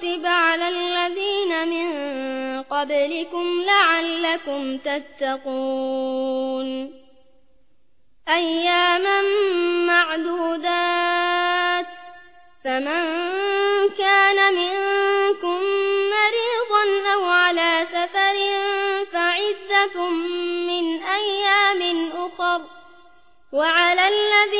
كتب على الذين من قبلكم لعلكم تتقون أياما معدودات فمن كان منكم مريضا أو على سفر فعزة من أيام أخر وعلى الذين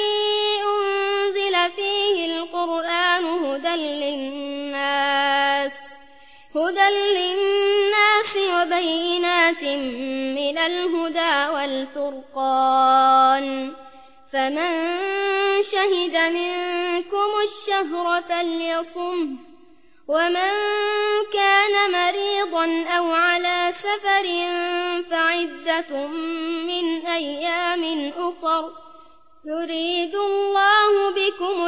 للناس هدى للناس وبينات من الهدى والفرقان. فمن شهد منكم الشهر فليصم ومن كان مريضا أو على سفر فعدة من أيام أخر يريد الله بكم